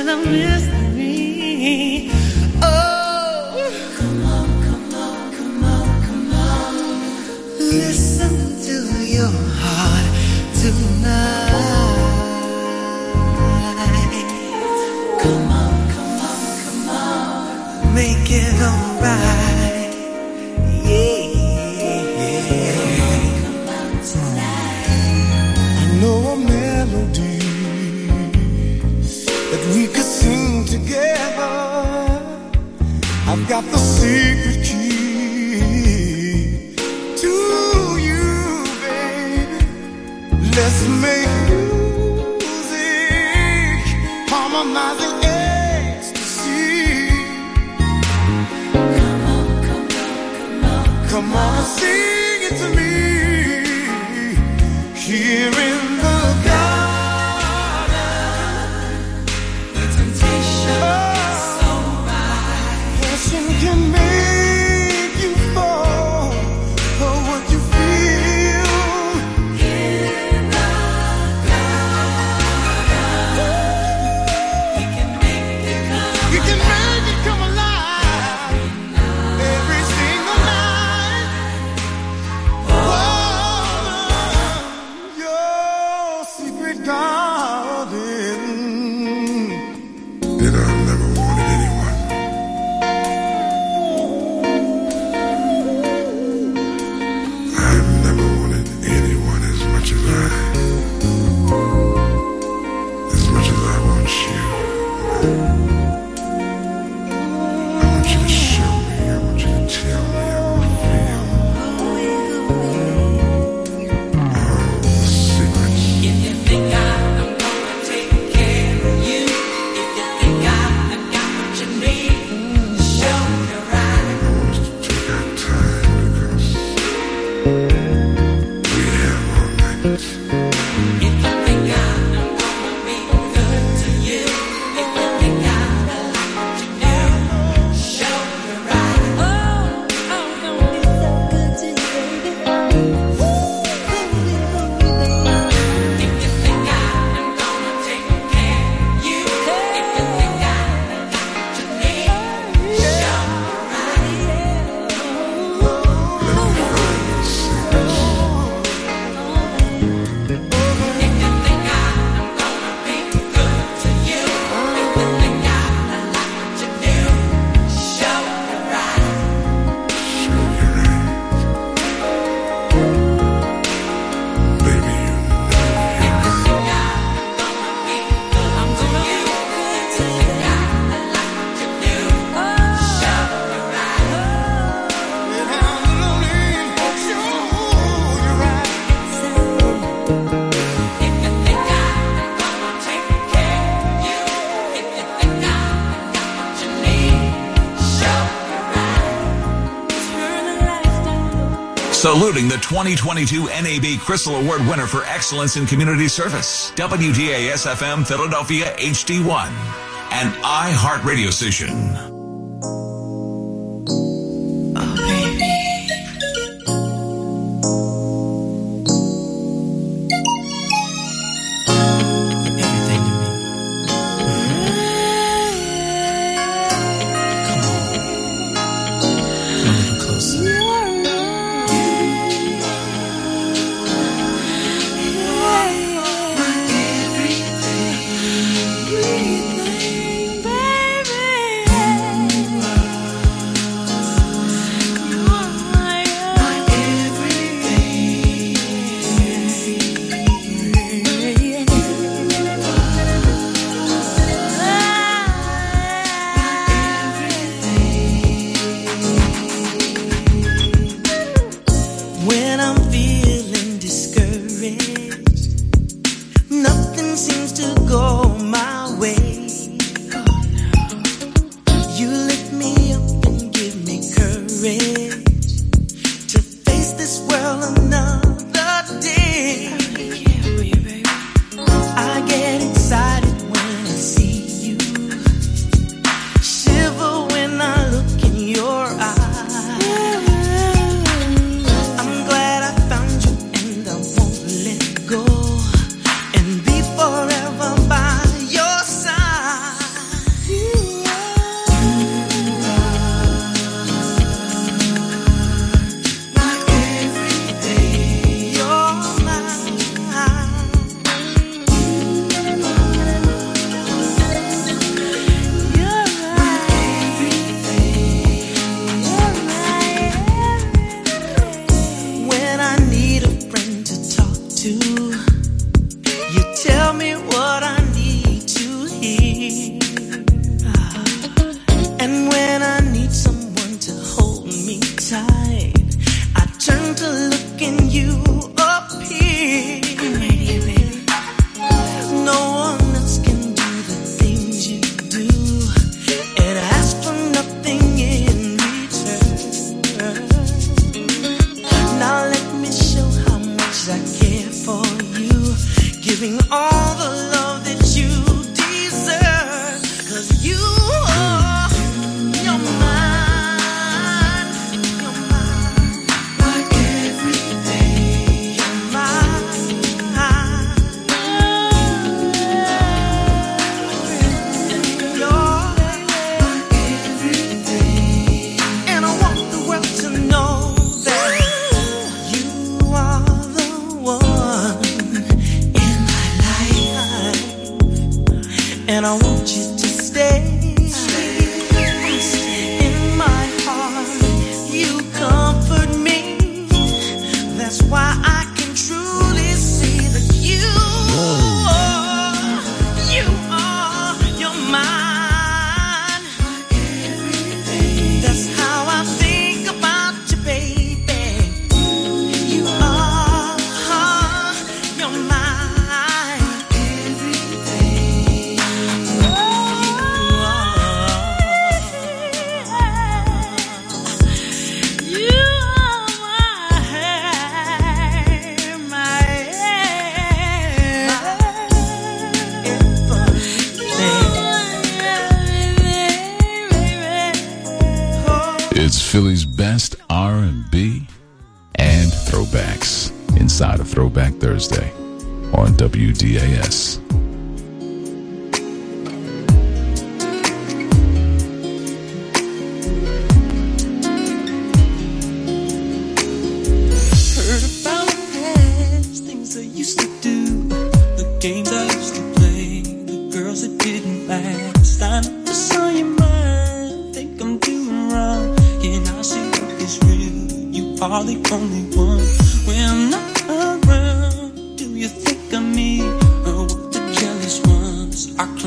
still a mystery. we could sing together. I've got the secret key to you, baby. Let's make Saluting the 2022 NAB Crystal Award winner for excellence in community service, WDAS FM Philadelphia HD1, an iHeart radio station. you. WDAS.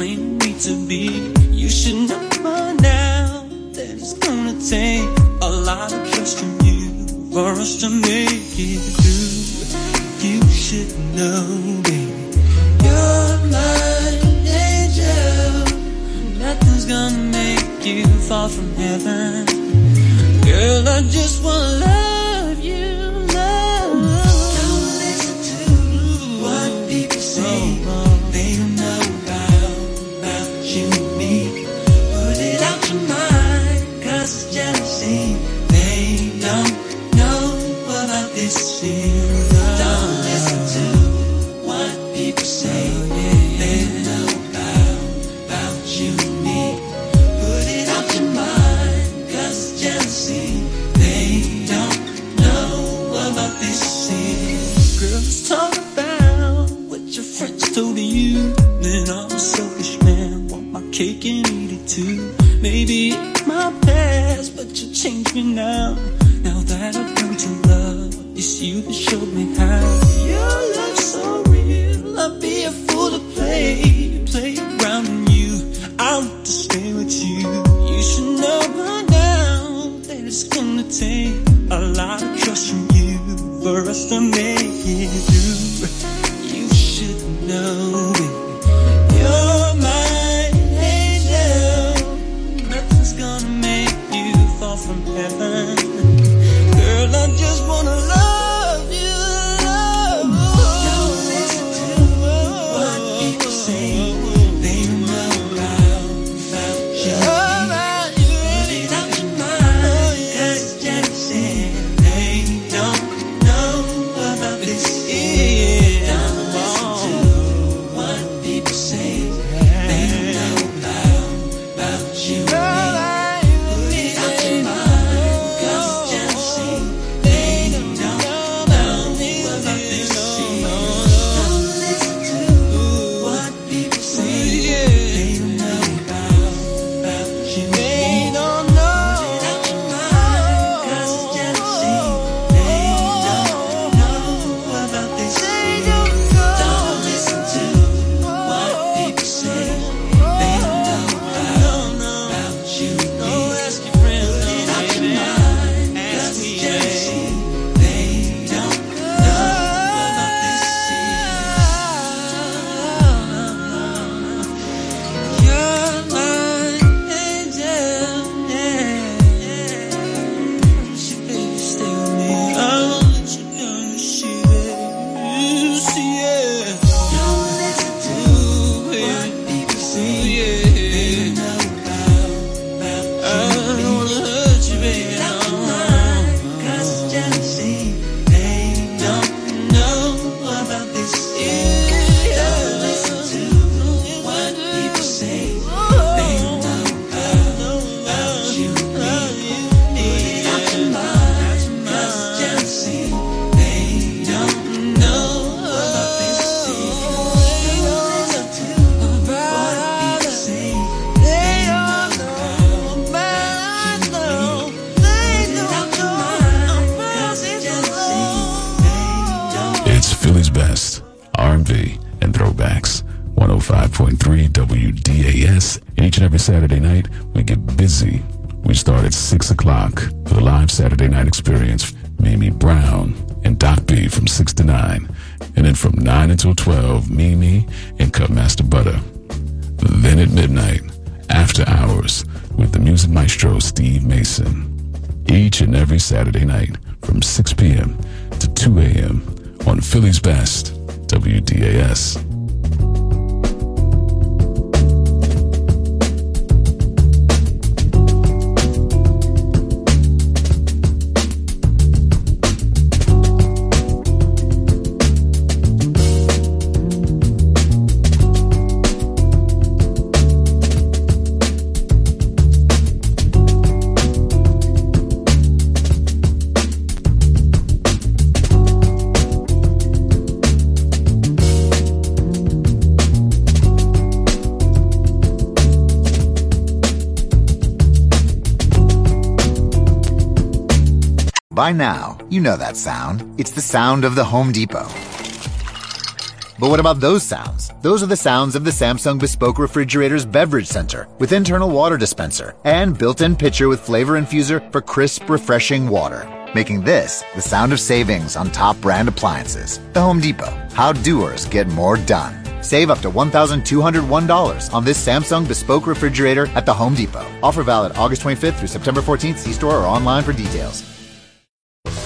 claim me to be. You should know by now that it's gonna take a lot of trust from you for us to make it through. You should know, baby, you're my angel. Nothing's gonna make you fall from heaven, girl. I just wanna love. you. Love. Don't listen to what people Say, oh, oh. They to you. Then I'm a selfish man, want my cake and eat it too. Maybe it's my past, but you changed me now. Now that I've come to love, it's you that showed me how. Your love's so real, I'd be a fool to play, play around in you. I want to stay with you. You should know by now that it's gonna take a lot of trust from you for us to make it through should know. 94.3 WDAS. And each and every Saturday night, we get busy. We start at 6 o'clock for the live Saturday night experience. Mimi Brown and Doc B from 6 to 9. And then from 9 until 12, Mimi and Cutmaster Butter. Then at midnight, after hours, with the music maestro Steve Mason. Each and every Saturday night from 6 p.m. to 2 a.m. on Philly's Best, WDAS. By now, you know that sound. It's the sound of the Home Depot. But what about those sounds? Those are the sounds of the Samsung Bespoke Refrigerator's Beverage Center with internal water dispenser and built-in pitcher with flavor infuser for crisp, refreshing water. Making this the sound of savings on top brand appliances. The Home Depot. How doers get more done. Save up to $1,201 on this Samsung Bespoke Refrigerator at the Home Depot. Offer valid August 25th through September 14th. See store or online for details.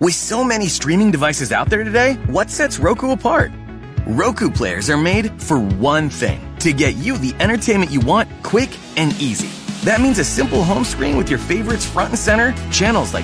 With so many streaming devices out there today, what sets Roku apart? Roku players are made for one thing to get you the entertainment you want quick and easy. That means a simple home screen with your favorites front and center, channels like